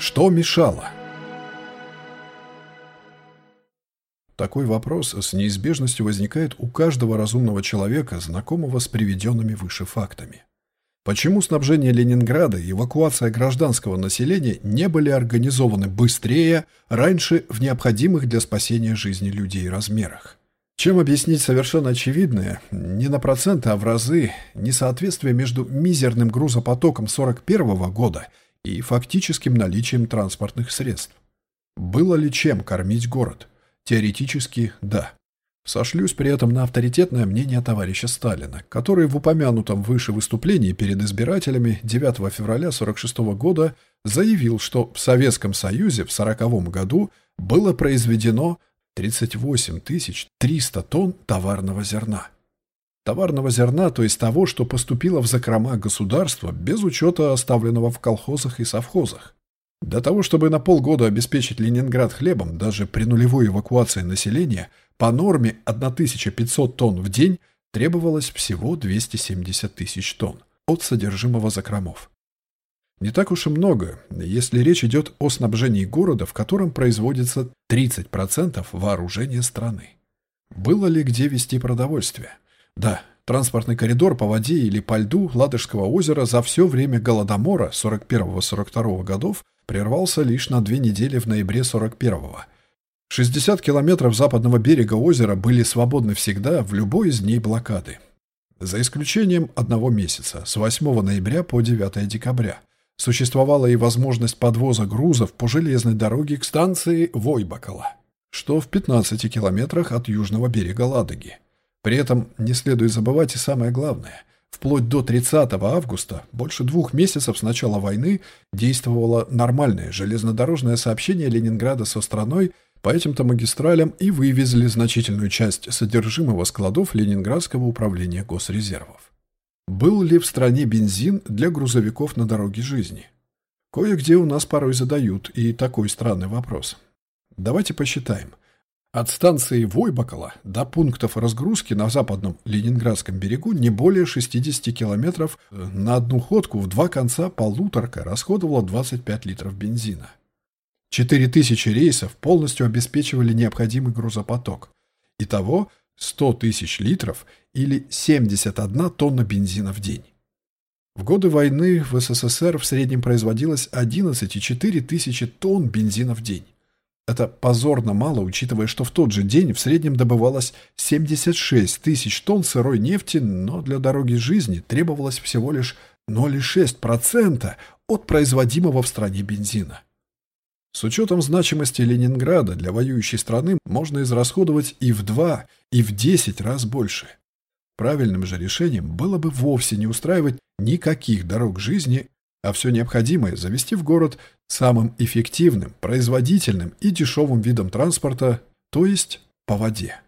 Что мешало? Такой вопрос с неизбежностью возникает у каждого разумного человека, знакомого с приведенными выше фактами. Почему снабжение Ленинграда и эвакуация гражданского населения не были организованы быстрее, раньше в необходимых для спасения жизни людей размерах? Чем объяснить совершенно очевидное, не на проценты, а в разы, несоответствие между мизерным грузопотоком 41 года и фактическим наличием транспортных средств? Было ли чем кормить город? Теоретически – да. Сошлюсь при этом на авторитетное мнение товарища Сталина, который в упомянутом выше выступлении перед избирателями 9 февраля 1946 года заявил, что в Советском Союзе в 1940 году было произведено 38 300 тонн товарного зерна. Товарного зерна, то есть того, что поступило в закрома государства без учета оставленного в колхозах и совхозах. Для того, чтобы на полгода обеспечить Ленинград хлебом, даже при нулевой эвакуации населения, по норме 1500 тонн в день требовалось всего 270 тысяч тонн от содержимого закромов. Не так уж и много, если речь идет о снабжении города, в котором производится 30% вооружения страны. Было ли где вести продовольствие? Да, транспортный коридор по воде или по льду Ладожского озера за все время Голодомора 41-42 годов прервался лишь на две недели в ноябре 41-го. 60 километров западного берега озера были свободны всегда в любой из дней блокады. За исключением одного месяца, с 8 ноября по 9 декабря, Существовала и возможность подвоза грузов по железной дороге к станции Войбакала, что в 15 километрах от южного берега Ладоги. При этом не следует забывать и самое главное. Вплоть до 30 августа, больше двух месяцев с начала войны, действовало нормальное железнодорожное сообщение Ленинграда со страной по этим-то магистралям и вывезли значительную часть содержимого складов Ленинградского управления госрезервов. Был ли в стране бензин для грузовиков на дороге жизни? Кое-где у нас порой задают и такой странный вопрос. Давайте посчитаем. От станции Войбакала до пунктов разгрузки на западном Ленинградском берегу не более 60 километров на одну ходку в два конца полуторка расходовала 25 литров бензина. 4000 рейсов полностью обеспечивали необходимый грузопоток. Итого 100 тысяч литров или 71 тонна бензина в день. В годы войны в СССР в среднем производилось 11,4 тысячи тонн бензина в день. Это позорно мало, учитывая, что в тот же день в среднем добывалось 76 тысяч тонн сырой нефти, но для дороги жизни требовалось всего лишь 0,6% от производимого в стране бензина. С учетом значимости Ленинграда для воюющей страны можно израсходовать и в два, и в десять раз больше. Правильным же решением было бы вовсе не устраивать никаких дорог жизни, а все необходимое завести в город самым эффективным, производительным и дешевым видом транспорта, то есть по воде.